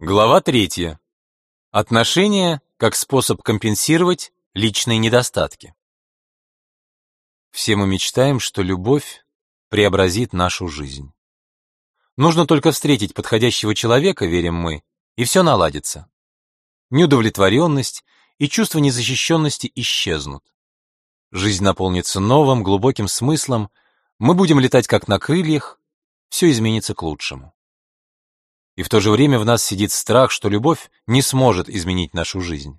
Глава третья. Отношения как способ компенсировать личные недостатки. Все мы мечтаем, что любовь преобразит нашу жизнь. Нужно только встретить подходящего человека, верим мы, и все наладится. Неудовлетворенность и чувство незащищенности исчезнут. Жизнь наполнится новым, глубоким смыслом, мы будем летать как на крыльях, все изменится к лучшему. И в то же время в нас сидит страх, что любовь не сможет изменить нашу жизнь.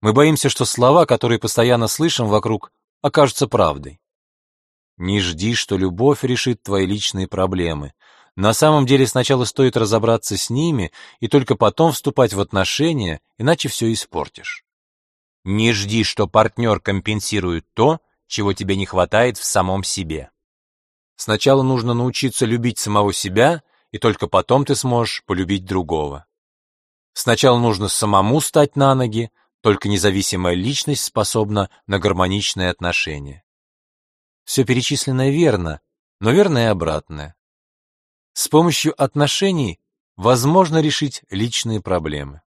Мы боимся, что слова, которые постоянно слышим вокруг, окажутся правдой. Не жди, что любовь решит твои личные проблемы. На самом деле сначала стоит разобраться с ними и только потом вступать в отношения, иначе все испортишь. Не жди, что партнер компенсирует то, чего тебе не хватает в самом себе. Сначала нужно научиться любить самого себя — и только потом ты сможешь полюбить другого. Сначала нужно самому стать на ноги, только независимая личность способна на гармоничные отношения. Все перечисленное верно, но верно и обратное. С помощью отношений возможно решить личные проблемы.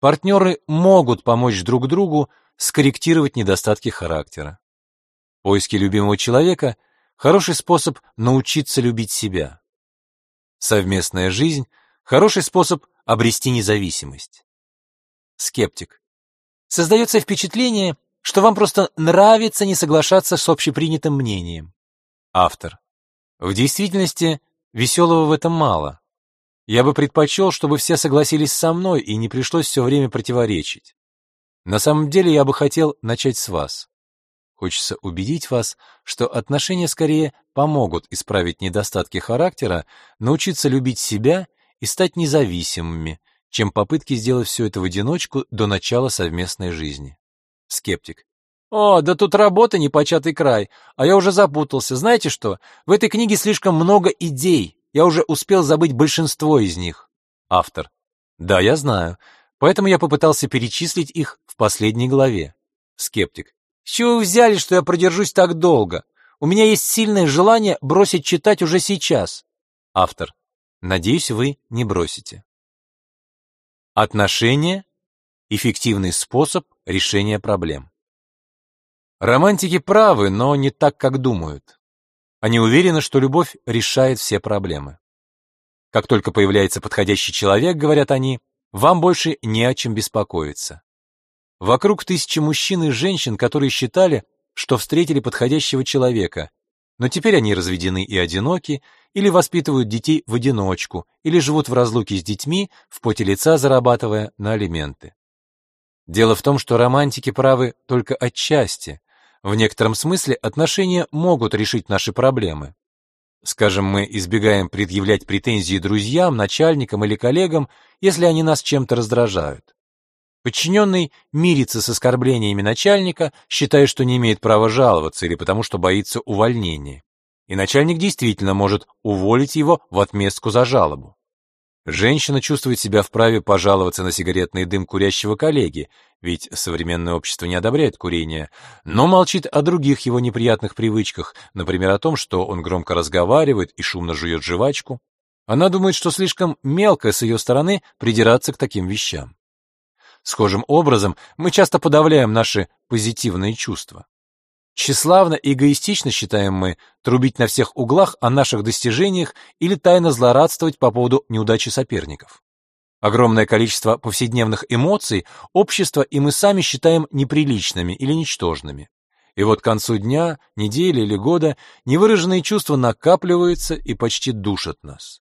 Партнеры могут помочь друг другу скорректировать недостатки характера. Поиски любимого человека – хороший способ научиться любить себя. Совместная жизнь – хороший способ обрести независимость. Скептик. Создается впечатление, что вам просто нравится не соглашаться с общепринятым мнением. Автор. В действительности веселого в этом мало. Я бы предпочел, чтобы все согласились со мной и не пришлось все время противоречить. На самом деле я бы хотел начать с вас. Хочется убедить вас, что отношения скорее помогут исправить недостатки характера, научиться любить себя и стать независимыми, чем попытки сделать все это в одиночку до начала совместной жизни. Скептик. О, да тут работа непочатый край, а я уже запутался. Знаете что? В этой книге слишком много идей. Я уже успел забыть большинство из них. Автор. Да, я знаю. Поэтому я попытался перечислить их в последней главе. Скептик. С чего вы взяли, что я продержусь так долго? У меня есть сильное желание бросить читать уже сейчас. Автор. Надеюсь, вы не бросите. Отношения – эффективный способ решения проблем. Романтики правы, но не так, как думают. Они уверены, что любовь решает все проблемы. Как только появляется подходящий человек, говорят они, вам больше не о чем беспокоиться. Вокруг тысячи мужчин и женщин, которые считали, что встретили подходящего человека, но теперь они разведены и одиноки, или воспитывают детей в одиночку, или живут в разлуке с детьми, в поте лица зарабатывая на алименты. Дело в том, что романтики правы только отчасти. В некотором смысле отношения могут решить наши проблемы. Скажем, мы избегаем предъявлять претензии друзьям, начальникам или коллегам, если они нас чем-то раздражают. Подчиненный мирится с оскорблениями начальника, считая, что не имеет права жаловаться или потому что боится увольнения. И начальник действительно может уволить его в отместку за жалобу. Женщина чувствует себя вправе пожаловаться на сигаретный дым курящего коллеги, ведь современное общество не одобряет курение, но молчит о других его неприятных привычках, например, о том, что он громко разговаривает и шумно жует жвачку. Она думает, что слишком мелко с ее стороны придираться к таким вещам. Схожим образом мы часто подавляем наши позитивные чувства. Тщеславно и эгоистично считаем мы трубить на всех углах о наших достижениях или тайно злорадствовать по поводу неудачи соперников. Огромное количество повседневных эмоций общество и мы сами считаем неприличными или ничтожными. И вот к концу дня, недели или года невыраженные чувства накапливаются и почти душат нас.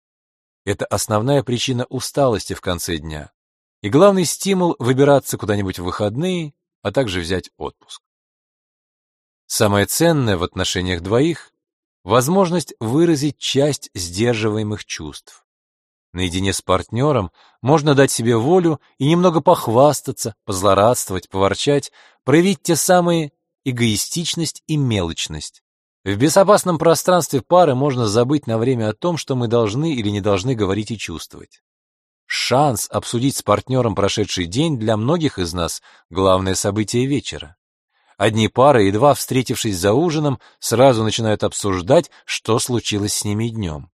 Это основная причина усталости в конце дня и главный стимул выбираться куда-нибудь в выходные, а также взять отпуск. Самое ценное в отношениях двоих — возможность выразить часть сдерживаемых чувств. Наедине с партнером можно дать себе волю и немного похвастаться, позлорадствовать, поворчать, проявить те самые эгоистичность и мелочность. В безопасном пространстве пары можно забыть на время о том, что мы должны или не должны говорить и чувствовать. Шанс обсудить с партнером прошедший день для многих из нас – главное событие вечера. Одни пары, едва встретившись за ужином, сразу начинают обсуждать, что случилось с ними днем.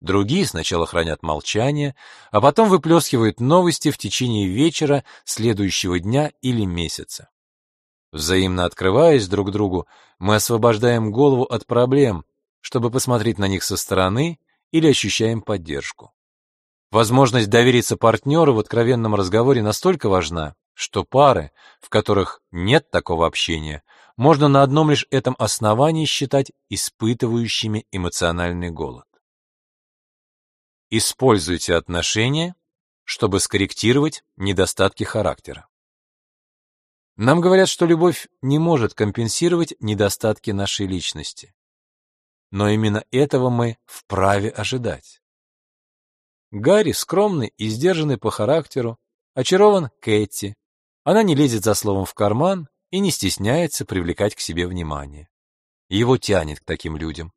Другие сначала хранят молчание, а потом выплескивают новости в течение вечера, следующего дня или месяца. Взаимно открываясь друг другу, мы освобождаем голову от проблем, чтобы посмотреть на них со стороны или ощущаем поддержку. Возможность довериться партнеру в откровенном разговоре настолько важна, что пары, в которых нет такого общения, можно на одном лишь этом основании считать испытывающими эмоциональный голод. Используйте отношения, чтобы скорректировать недостатки характера. Нам говорят, что любовь не может компенсировать недостатки нашей личности. Но именно этого мы вправе ожидать. Гарри скромный и сдержанный по характеру, очарован Кэти. Она не лезет за словом в карман и не стесняется привлекать к себе внимание. Его тянет к таким людям.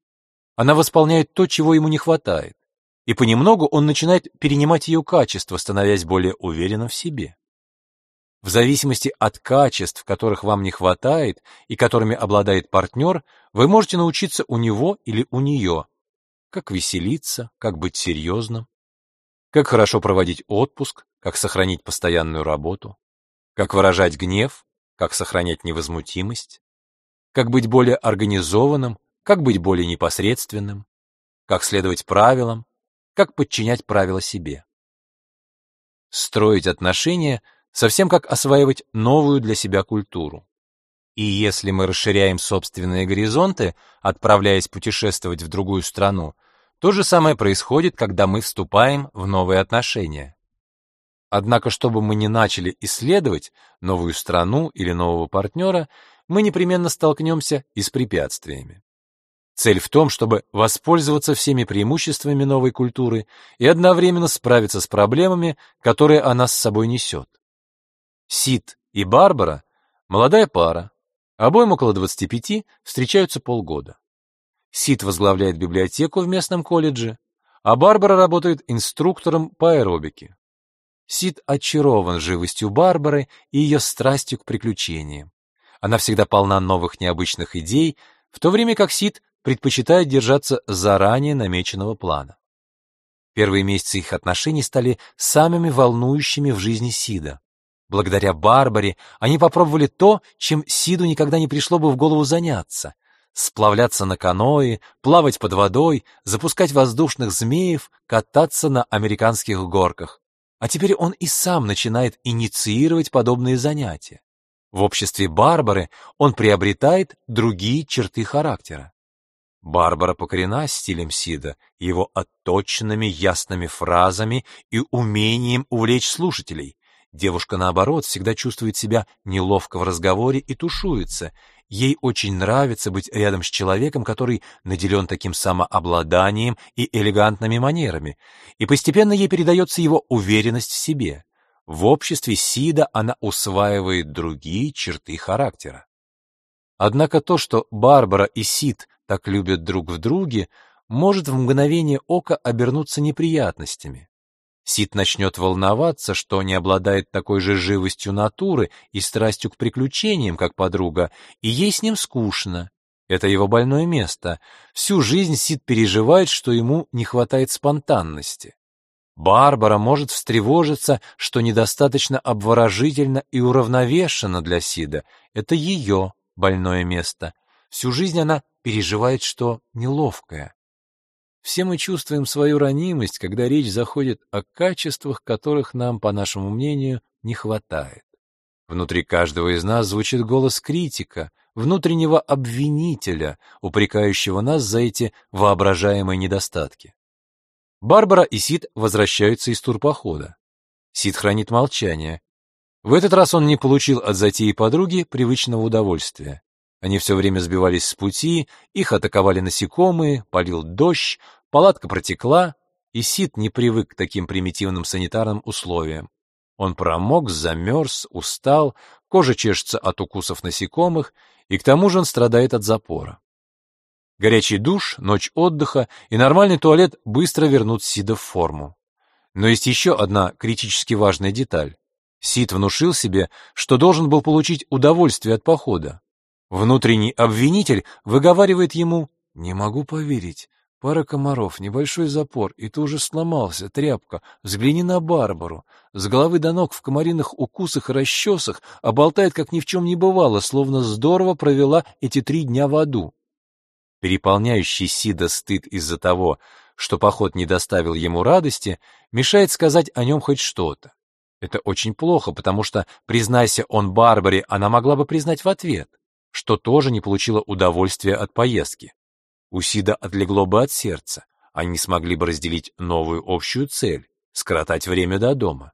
Она восполняет то, чего ему не хватает, и понемногу он начинает перенимать ее качества, становясь более уверенным в себе. В зависимости от качеств, которых вам не хватает и которыми обладает партнер, вы можете научиться у него или у нее, как веселиться, как быть серьезным, как хорошо проводить отпуск, как сохранить постоянную работу, как выражать гнев, как сохранять невозмутимость, как быть более организованным, как быть более непосредственным, как следовать правилам, как подчинять правила себе. Строить отношения совсем как осваивать новую для себя культуру. И если мы расширяем собственные горизонты, отправляясь путешествовать в другую страну, то же самое происходит, когда мы вступаем в новые отношения. Однако, чтобы мы не начали исследовать новую страну или нового партнера, мы непременно столкнемся и с препятствиями. Цель в том, чтобы воспользоваться всеми преимуществами новой культуры и одновременно справиться с проблемами, которые она с собой несет. Сид и Барбара – молодая пара, обоим около 25, встречаются полгода. Сид возглавляет библиотеку в местном колледже, а Барбара работает инструктором по аэробике. Сид очарован живостью Барбары и ее страстью к приключениям. Она всегда полна новых необычных идей, в то время как Сид предпочитает держаться заранее намеченного плана. Первые месяцы их отношений стали самыми волнующими в жизни Сида. Благодаря Барбаре они попробовали то, чем Сиду никогда не пришло бы в голову заняться — сплавляться на каное, плавать под водой, запускать воздушных змеев, кататься на американских горках. А теперь он и сам начинает инициировать подобные занятия. В обществе Барбары он приобретает другие черты характера. Барбара покорена стилем Сида, его отточенными ясными фразами и умением увлечь слушателей. Девушка, наоборот, всегда чувствует себя неловко в разговоре и тушуется. Ей очень нравится быть рядом с человеком, который наделен таким самообладанием и элегантными манерами, и постепенно ей передается его уверенность в себе. В обществе Сида она усваивает другие черты характера. Однако то, что Барбара и Сид так любят друг в друге, может в мгновение ока обернуться неприятностями. Сид начнет волноваться, что не обладает такой же живостью натуры и страстью к приключениям, как подруга, и ей с ним скучно. Это его больное место. Всю жизнь Сид переживает, что ему не хватает спонтанности. Барбара может встревожиться, что недостаточно обворожительно и уравновешенно для Сида. Это ее больное место. Всю жизнь она переживает, что неловкая. Все мы чувствуем свою ранимость, когда речь заходит о качествах, которых нам, по нашему мнению, не хватает. Внутри каждого из нас звучит голос критика, внутреннего обвинителя, упрекающего нас за эти воображаемые недостатки. Барбара и Сид возвращаются из турпохода. Сид хранит молчание. В этот раз он не получил от затеи подруги привычного удовольствия. Они все время сбивались с пути, их атаковали насекомые, полил дождь, палатка протекла, и Сид не привык к таким примитивным санитарным условиям. Он промок, замерз, устал, кожа чешется от укусов насекомых, и к тому же он страдает от запора. Горячий душ, ночь отдыха и нормальный туалет быстро вернут Сида в форму. Но есть еще одна критически важная деталь. Сид внушил себе, что должен был получить удовольствие от похода. Внутренний обвинитель выговаривает ему «Не могу поверить, Пара комаров, небольшой запор, и ты уже сломался, тряпка. Взгляни на Барбару. С головы до ног в комариных укусах и расчесах, а болтает, как ни в чем не бывало, словно здорово провела эти три дня в аду. Переполняющий Сида стыд из-за того, что поход не доставил ему радости, мешает сказать о нем хоть что-то. Это очень плохо, потому что, признайся он Барбаре, она могла бы признать в ответ, что тоже не получила удовольствия от поездки. У Сида отлегло бы от сердца, они смогли бы разделить новую общую цель — скоротать время до дома.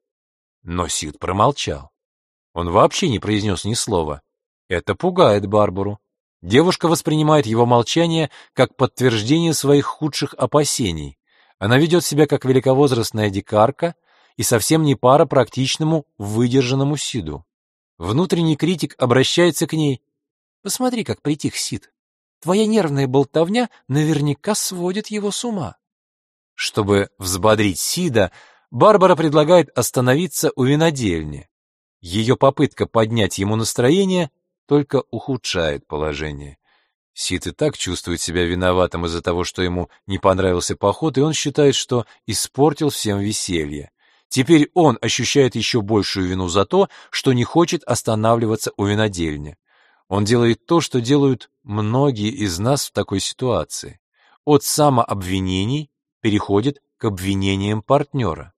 Но Сид промолчал. Он вообще не произнес ни слова. Это пугает Барбару. Девушка воспринимает его молчание как подтверждение своих худших опасений. Она ведет себя как великовозрастная дикарка и совсем не пара практичному, выдержанному Сиду. Внутренний критик обращается к ней. «Посмотри, как притих Сид. Твоя нервная болтовня наверняка сводит его с ума». Чтобы взбодрить Сида, Барбара предлагает остановиться у винодельни. Ее попытка поднять ему настроение только ухудшает положение. Сид и так чувствует себя виноватым из-за того, что ему не понравился поход, и он считает, что испортил всем веселье. Теперь он ощущает еще большую вину за то, что не хочет останавливаться у винодельни. Он делает то, что делают многие из нас в такой ситуации. От самообвинений переходит к обвинениям партнера.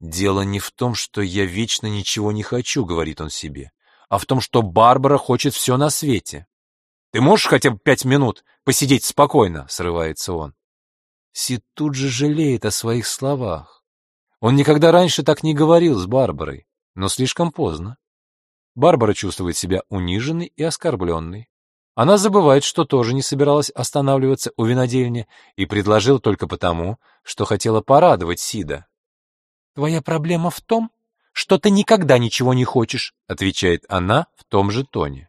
«Дело не в том, что я вечно ничего не хочу», — говорит он себе а в том, что Барбара хочет все на свете. «Ты можешь хотя бы пять минут посидеть спокойно?» — срывается он. Сид тут же жалеет о своих словах. Он никогда раньше так не говорил с Барбарой, но слишком поздно. Барбара чувствует себя униженной и оскорбленной. Она забывает, что тоже не собиралась останавливаться у винодельни и предложил только потому, что хотела порадовать Сида. «Твоя проблема в том, что ты никогда ничего не хочешь», — отвечает она в том же тоне.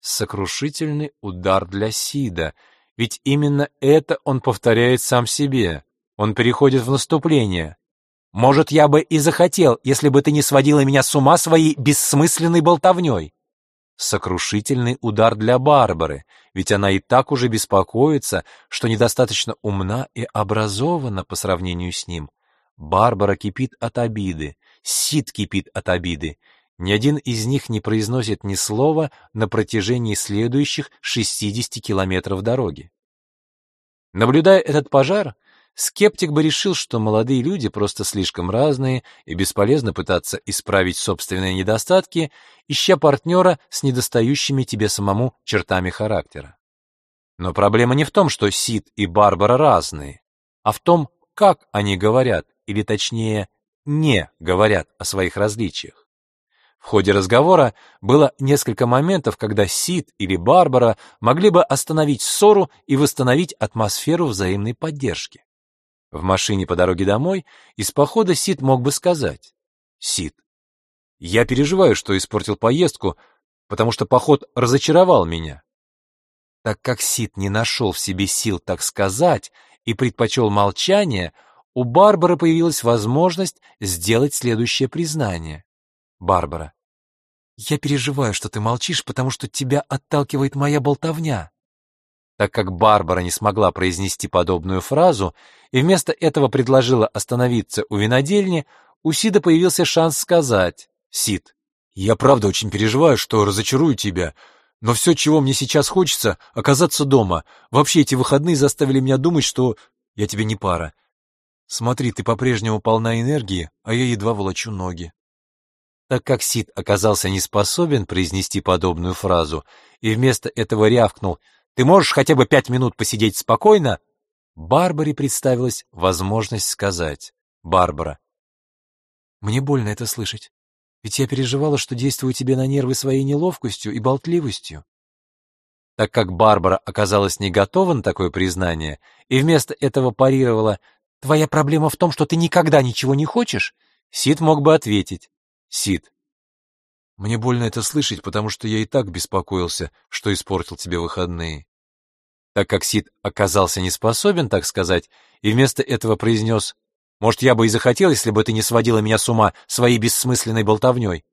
Сокрушительный удар для Сида, ведь именно это он повторяет сам себе. Он переходит в наступление. «Может, я бы и захотел, если бы ты не сводила меня с ума своей бессмысленной болтовней». Сокрушительный удар для Барбары, ведь она и так уже беспокоится, что недостаточно умна и образована по сравнению с ним. Барбара кипит от обиды, Сид кипит от обиды. Ни один из них не произносит ни слова на протяжении следующих 60 километров дороги. Наблюдая этот пожар, скептик бы решил, что молодые люди просто слишком разные и бесполезно пытаться исправить собственные недостатки, ища партнера с недостающими тебе самому чертами характера. Но проблема не в том, что Сид и Барбара разные, а в том, как они говорят, или точнее, не говорят о своих различиях. В ходе разговора было несколько моментов, когда Сид или Барбара могли бы остановить ссору и восстановить атмосферу взаимной поддержки. В машине по дороге домой из похода Сид мог бы сказать «Сид, я переживаю, что испортил поездку, потому что поход разочаровал меня». Так как Сид не нашел в себе сил так сказать и предпочел молчание, у Барбары появилась возможность сделать следующее признание. Барбара. «Я переживаю, что ты молчишь, потому что тебя отталкивает моя болтовня». Так как Барбара не смогла произнести подобную фразу и вместо этого предложила остановиться у винодельни, у Сида появился шанс сказать «Сид, я правда очень переживаю, что разочарую тебя, но все, чего мне сейчас хочется, оказаться дома. Вообще эти выходные заставили меня думать, что я тебе не пара. Смотри, ты по-прежнему полна энергии, а я едва волочу ноги. Так как Сид оказался не способен произнести подобную фразу и вместо этого рявкнул «Ты можешь хотя бы пять минут посидеть спокойно?» Барбаре представилась возможность сказать «Барбара, мне больно это слышать, ведь я переживала, что действую тебе на нервы своей неловкостью и болтливостью». Так как Барбара оказалась не готова на такое признание и вместо этого парировала Твоя проблема в том, что ты никогда ничего не хочешь? Сид мог бы ответить. Сид. Мне больно это слышать, потому что я и так беспокоился, что испортил тебе выходные. Так как Сид оказался не способен так сказать, и вместо этого произнес «Может, я бы и захотел, если бы ты не сводила меня с ума своей бессмысленной болтовней».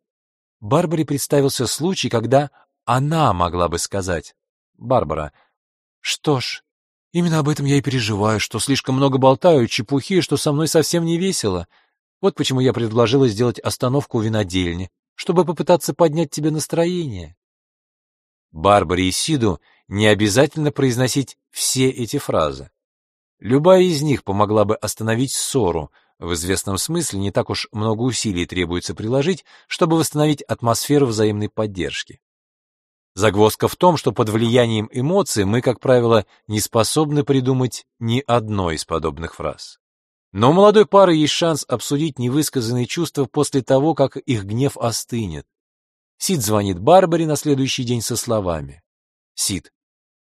Барбаре представился случай, когда она могла бы сказать «Барбара, что ж, Именно об этом я и переживаю, что слишком много болтаю, чепухи, что со мной совсем не весело. Вот почему я предложила сделать остановку у винодельни, чтобы попытаться поднять тебе настроение. Барбаре и Сиду не обязательно произносить все эти фразы. Любая из них помогла бы остановить ссору, в известном смысле не так уж много усилий требуется приложить, чтобы восстановить атмосферу взаимной поддержки. Загвоздка в том, что под влиянием эмоций мы, как правило, не способны придумать ни одной из подобных фраз. Но у молодой пары есть шанс обсудить невысказанные чувства после того, как их гнев остынет. Сид звонит Барбаре на следующий день со словами. «Сид,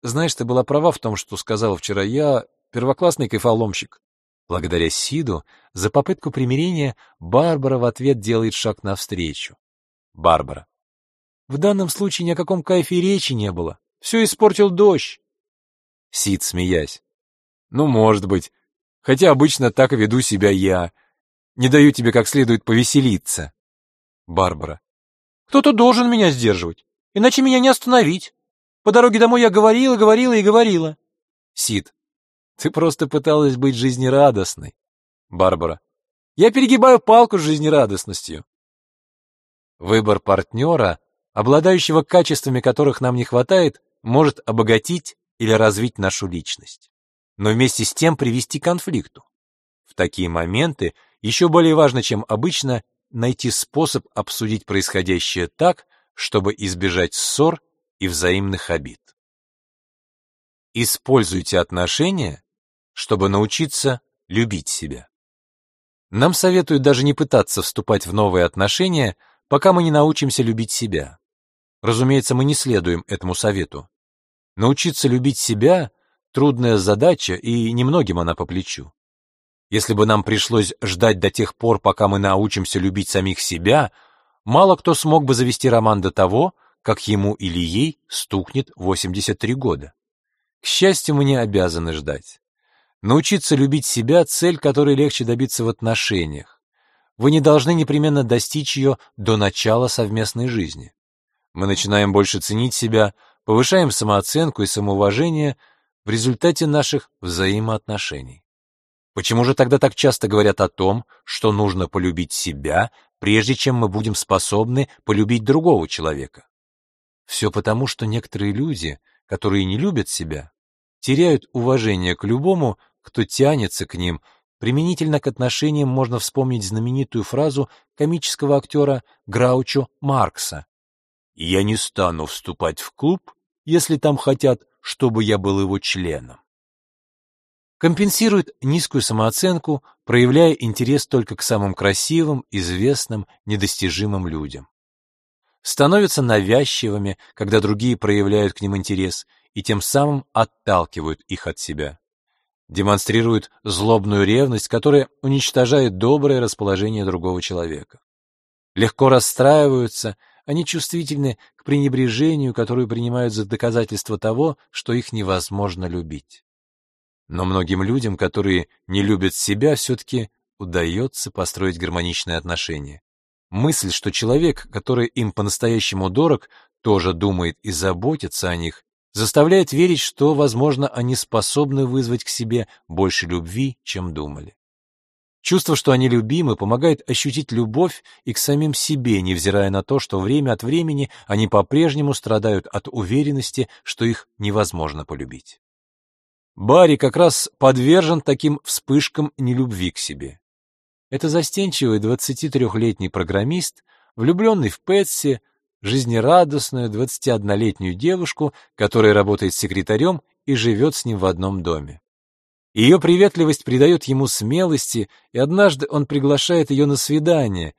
знаешь, ты была права в том, что сказала вчера. Я первоклассный кайфоломщик. Благодаря Сиду за попытку примирения Барбара в ответ делает шаг навстречу. Барбара. В данном случае ни о каком кайфе речи не было. Все испортил дождь. Сид, смеясь. Ну, может быть. Хотя обычно так веду себя я. Не даю тебе как следует повеселиться. Барбара. Кто-то должен меня сдерживать, иначе меня не остановить. По дороге домой я говорила, говорила и говорила. Сид. Ты просто пыталась быть жизнерадостной. Барбара. Я перегибаю палку с жизнерадостностью. Выбор партнера, обладающего качествами, которых нам не хватает, может обогатить или развить нашу личность, но вместе с тем привести к конфликту. В такие моменты еще более важно, чем обычно, найти способ обсудить происходящее так, чтобы избежать ссор и взаимных обид. Используйте отношения чтобы научиться любить себя. Нам советуют даже не пытаться вступать в новые отношения, пока мы не научимся любить себя. Разумеется, мы не следуем этому совету. Научиться любить себя — трудная задача, и немногим она по плечу. Если бы нам пришлось ждать до тех пор, пока мы научимся любить самих себя, мало кто смог бы завести роман до того, как ему или ей стукнет 83 года. К счастью, мы не обязаны ждать. Научиться любить себя — цель, которой легче добиться в отношениях. Вы не должны непременно достичь ее до начала совместной жизни. Мы начинаем больше ценить себя, повышаем самооценку и самоуважение в результате наших взаимоотношений. Почему же тогда так часто говорят о том, что нужно полюбить себя, прежде чем мы будем способны полюбить другого человека? Все потому, что некоторые люди, которые не любят себя, теряют уважение к любому, кто тянется к ним. Применительно к отношениям можно вспомнить знаменитую фразу комического актера Граучо Маркса. «Я не стану вступать в клуб, если там хотят, чтобы я был его членом». Компенсирует низкую самооценку, проявляя интерес только к самым красивым, известным, недостижимым людям. Становятся навязчивыми, когда другие проявляют к ним интерес, и тем самым отталкивают их от себя демонстрируют злобную ревность, которая уничтожает доброе расположение другого человека. Легко расстраиваются, они чувствительны к пренебрежению, которое принимают за доказательство того, что их невозможно любить. Но многим людям, которые не любят себя, все-таки удается построить гармоничные отношения. Мысль, что человек, который им по-настоящему дорог, тоже думает и заботится о них, заставляет верить, что, возможно, они способны вызвать к себе больше любви, чем думали. Чувство, что они любимы, помогает ощутить любовь и к самим себе, невзирая на то, что время от времени они по-прежнему страдают от уверенности, что их невозможно полюбить. Барри как раз подвержен таким вспышкам нелюбви к себе. Это застенчивый 23-летний программист, влюбленный в Пэтси, жизнерадостную 21-летнюю девушку, которая работает секретарем и живет с ним в одном доме. Ее приветливость придает ему смелости, и однажды он приглашает ее на свидание.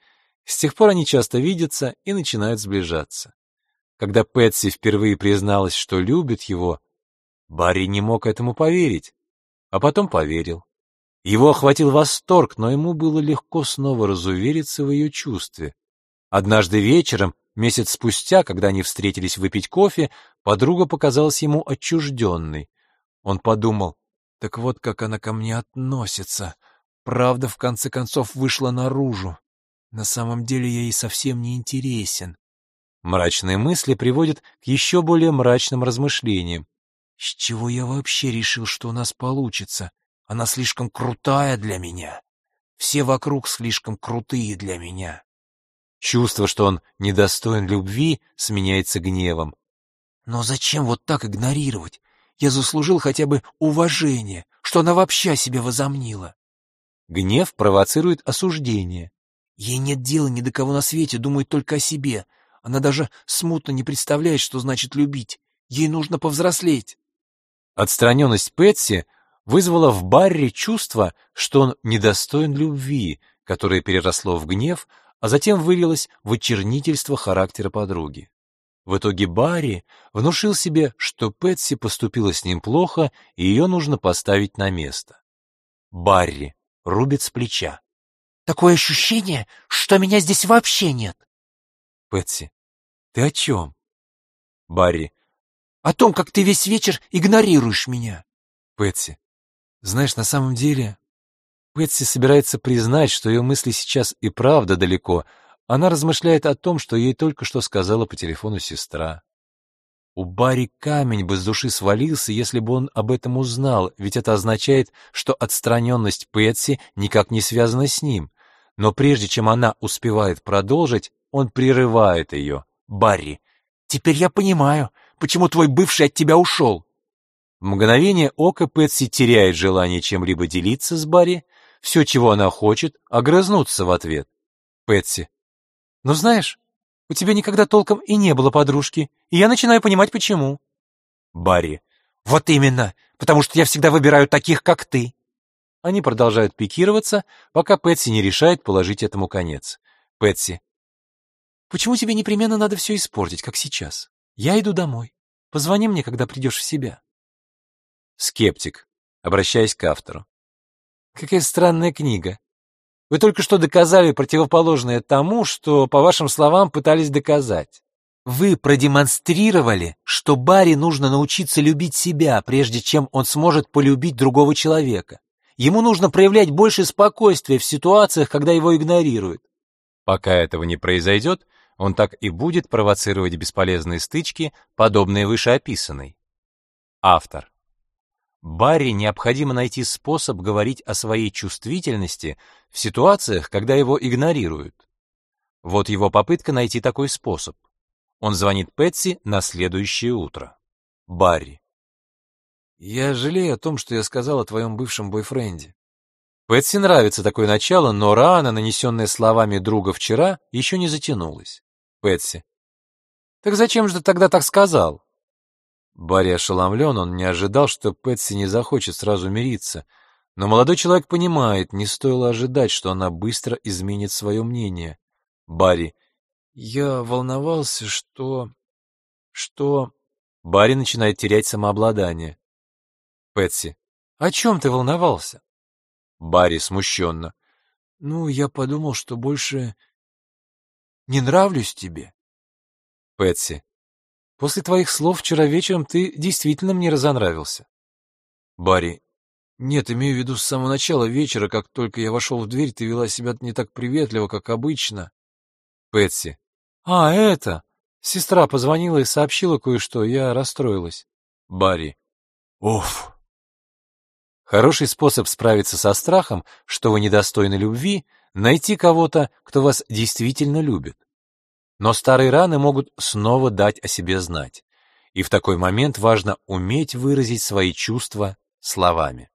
С тех пор они часто видятся и начинают сближаться. Когда Пэтси впервые призналась, что любит его, Барри не мог этому поверить, а потом поверил. Его охватил восторг, но ему было легко снова разувериться в ее чувстве. Однажды вечером Месяц спустя, когда они встретились выпить кофе, подруга показалась ему отчужденной. Он подумал, так вот как она ко мне относится. Правда, в конце концов, вышла наружу. На самом деле я ей совсем не интересен. Мрачные мысли приводят к еще более мрачным размышлениям. С чего я вообще решил, что у нас получится? Она слишком крутая для меня. Все вокруг слишком крутые для меня. Чувство, что он недостоин любви, сменяется гневом. Но зачем вот так игнорировать? Я заслужил хотя бы уважение, что она вообще себе возомнила. Гнев провоцирует осуждение. Ей нет дела ни до кого на свете, думает только о себе. Она даже смутно не представляет, что значит любить. Ей нужно повзрослеть. Отстраненность Пэтси вызвала в Барри чувство, что он недостоин любви, которое переросло в гнев, а затем вылилось в очернительство характера подруги. В итоге Барри внушил себе, что Пэтси поступила с ним плохо, и ее нужно поставить на место. Барри рубит с плеча. «Такое ощущение, что меня здесь вообще нет!» «Пэтси, ты о чем?» Барри. О том, как ты весь вечер игнорируешь меня. Пэтси, знаешь, на самом деле... Пэтси собирается признать, что ее мысли сейчас и правда далеко. Она размышляет о том, что ей только что сказала по телефону сестра. У Барри камень бы с души свалился, если бы он об этом узнал, ведь это означает, что отстраненность Пэтси никак не связана с ним. Но прежде чем она успевает продолжить, он прерывает ее. «Барри, теперь я понимаю, почему твой бывший от тебя ушел». В мгновение ока Пэтси теряет желание чем-либо делиться с Барри, все, чего она хочет, огрызнуться в ответ. Пэтси. «Ну знаешь, у тебя никогда толком и не было подружки, и я начинаю понимать, почему». Барри. «Вот именно, потому что я всегда выбираю таких, как ты». Они продолжают пикироваться, пока Пэтси не решает положить этому конец. Пэтси. «Почему тебе непременно надо все испортить, как сейчас? Я иду домой. Позвони мне, когда придешь в себя». Скептик, обращаясь к автору. Какая странная книга. Вы только что доказали противоположное тому, что, по вашим словам, пытались доказать. Вы продемонстрировали, что Барри нужно научиться любить себя, прежде чем он сможет полюбить другого человека. Ему нужно проявлять больше спокойствия в ситуациях, когда его игнорируют. Пока этого не произойдет, он так и будет провоцировать бесполезные стычки, подобные вышеописанной. Автор. Барри необходимо найти способ говорить о своей чувствительности в ситуациях, когда его игнорируют. Вот его попытка найти такой способ. Он звонит Пэтси на следующее утро. Барри. «Я жалею о том, что я сказал о твоем бывшем бойфренде». Пэтси нравится такое начало, но рана, нанесенная словами друга вчера, еще не затянулась. Пэтси. «Так зачем же ты тогда так сказал?» Барри ошеломлен, он не ожидал, что Пэтси не захочет сразу мириться. Но молодой человек понимает, не стоило ожидать, что она быстро изменит свое мнение. Барри. Я волновался, что... что... Барри начинает терять самообладание. Пэтси. О чем ты волновался? Барри смущенно. Ну, я подумал, что больше не нравлюсь тебе. Пэтси. После твоих слов вчера вечером ты действительно мне разонравился. Барри. Нет, имею в виду с самого начала вечера, как только я вошел в дверь, ты вела себя не так приветливо, как обычно. Пэтси. А, это... Сестра позвонила и сообщила кое-что, я расстроилась. Барри. Уф. Хороший способ справиться со страхом, что вы недостойны любви, найти кого-то, кто вас действительно любит. Но старые раны могут снова дать о себе знать. И в такой момент важно уметь выразить свои чувства словами.